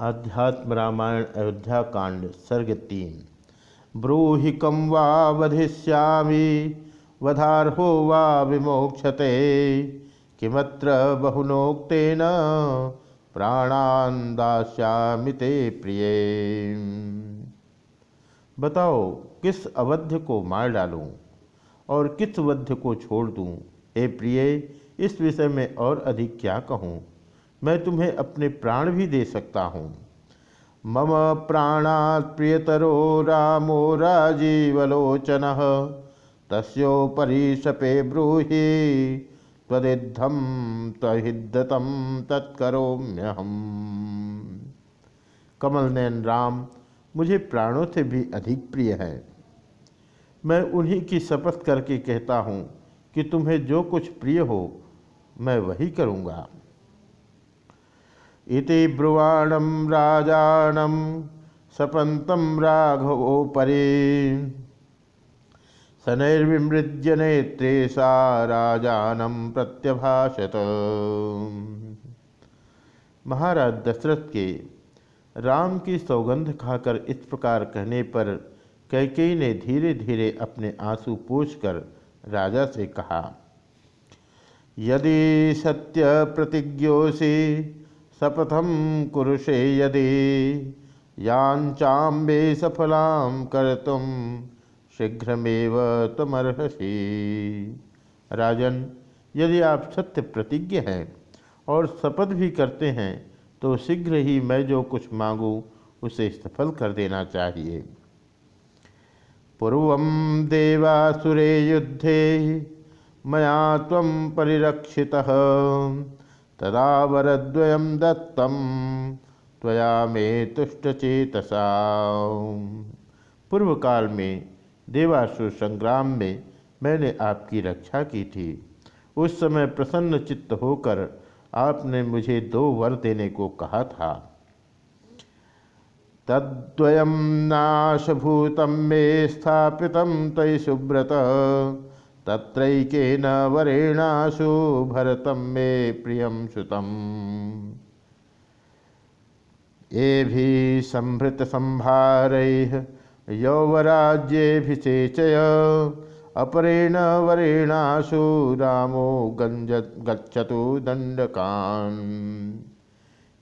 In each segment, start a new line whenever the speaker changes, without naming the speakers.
आध्यात्म रामायण अयोध्या कांड सर्ग तीन। ब्रूहि कम वा वधिष्यामि, वधारहो वा विमोक्षते। किमत्र बहुनोक्तेन प्राणान दास्यामि ते प्रिय। बताओ, किस अवध्य को मार डालूं और किस वध्य को छोड़ दूँ? हे प्रिय, इस विषय में और अधिक क्या कहूँ? मैं तुम्हें अपने प्राण भी दे सकता हूँ। मम प्राणात् प्रियतरो रामो राजीवलोचन तस्ोपरि शपे ब्रूहि त्वदिद्धम तहिद्दतम तत्करोम्यहम। कमल नयन राम, मुझे प्राणों से भी अधिक प्रिय है। मैं उन्हीं की शपथ करके कहता हूँ कि तुम्हें जो कुछ प्रिय हो, मैं वही करूँगा। इति ब्रुवाणम राजानम सपंतम राघवोपरी शनैर्विमृज्य नेत्रे सा राजानम प्रत्यभाषत। महाराज दशरथ के राम की सौगंध खाकर इस प्रकार कहने पर कैकेयी ने धीरे धीरे अपने आँसू पोछकर राजा से कहा, यदि सत्य प्रतिज्ञोसी सपथम कुरुषे यदि। यांचाबे सफलां कर तुम, शीघ्रमेव तमर्हसी। राजन, यदि आप सत्य प्रतिज्ञ हैं और शपथ भी करते हैं तो शीघ्र ही मैं जो कुछ मांगू, उसे सफल कर देना चाहिए। पूर्व देवासुरे युद्धे, मया तम परिरक्षिता। तदा वरद्वयं दत्तम त्वया मे तुष्टचेतसा। पूर्व काल में, देवासुर संग्राम में मैंने आपकी रक्षा की थी। उस समय प्रसन्न चित्त होकर आपने मुझे दो वर देने को कहा था। तद्वयम नाशभूतम मे स्थापित तय सुब्रत तत्रैकेन वरेणाशु भरतम मे प्रियम सुतम। ये भी संभृत संभार यौवराज्येभिषेचय अपरेण वरेणाशु रामो गंज गच्छतु दंडकान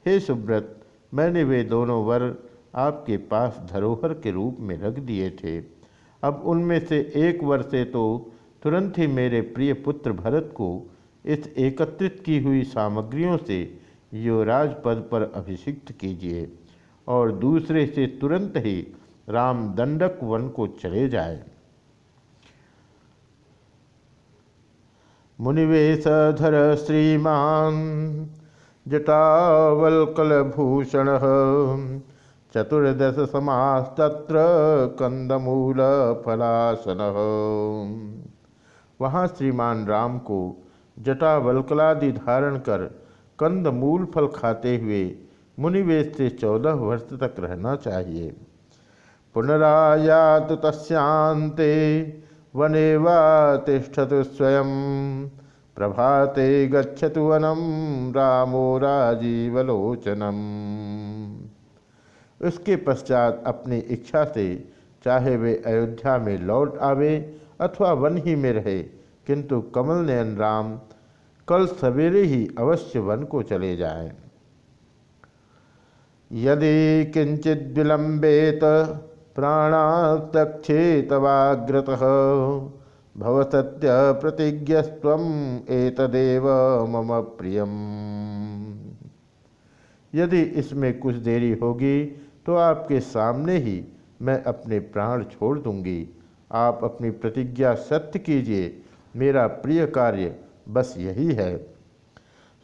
हे सुब्रत, मैंने वे दोनों वर आपके पास धरोहर के रूप में रख दिए थे। अब उनमें से एक वर से तो तुरंत ही मेरे प्रिय पुत्र भरत को इस एकत्रित की हुई सामग्रियों से युवराज पद पर अभिषिक्त कीजिए और दूसरे से तुरंत ही राम दंडक वन को चले जाए। मुनिवेशधर श्रीमान जटावल्कलभूषण चतुर्दश समास्तत्र कंदमूल फलासन वहाँ श्रीमान राम को जटावल्कलादि धारण कर कंद मूल फल खाते हुए मुनिवेश से चौदह वर्ष तक रहना चाहिए। पुनरायात तस्यांते वने वा तिष्ठतु स्वयं, प्रभाते गच्छतु वनम रामो राजीवलोचनम। उसके पश्चात अपनी इच्छा से चाहे वे अयोध्या में लौट आवे अथवा वन ही में रहे, किंतु कमल नयन राम कल सवेरे ही अवश्य वन को चले जाए। यदि किंचित विलंबेत प्राणातक्षेतवाग्रत भव सत्य प्रतिज्ञस्व एतदेव मम प्रियम। यदि इसमें कुछ देरी होगी तो आपके सामने ही मैं अपने प्राण छोड़ दूँगी। आप अपनी प्रतिज्ञा सत्य कीजिए। मेरा प्रिय कार्य बस यही है।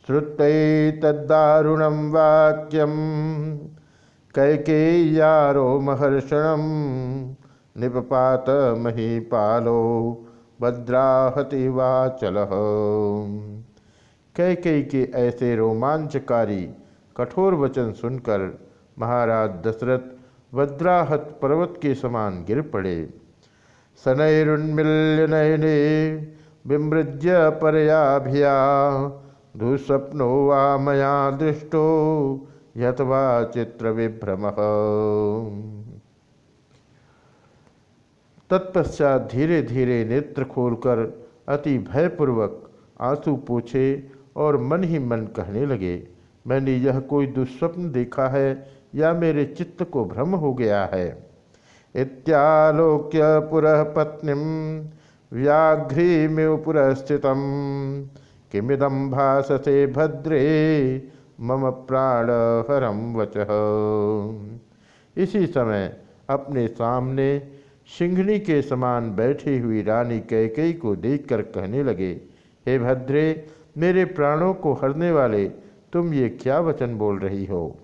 श्रुत तदारुणम वाक्यम कैकेयारो महर्षण निपपात महीपालो भद्राहति वाचल। कैकेयी के ऐसे रोमांचकारी कठोर वचन सुनकर महाराज दशरथ वज्राहत पर्वत के समान गिर पड़े। शनैरुन्मिल्य नयने विमृज्य परयाभिया, दुस्वप्नो वा मया दृष्टो यथवा चित्र विभ्रम तत्पश्चात धीरे धीरे नेत्र खोलकर अति भयपूर्वक आँसू पूछे और मन ही मन कहने लगे, मैंने यह कोई दुस्वप्न देखा है या मेरे चित्त को भ्रम हो गया है। इत्यालोक्य पुरः पत्नी व्याघ्रीमिव पुरस्थित। किमिदम भाषसे भद्रे मम प्राण हरम वच। इसी समय अपने सामने सिंघनी के समान बैठी हुई रानी कैकई को देखकर कहने लगे, हे भद्रे, मेरे प्राणों को हरने वाले तुम ये क्या वचन बोल रही हो?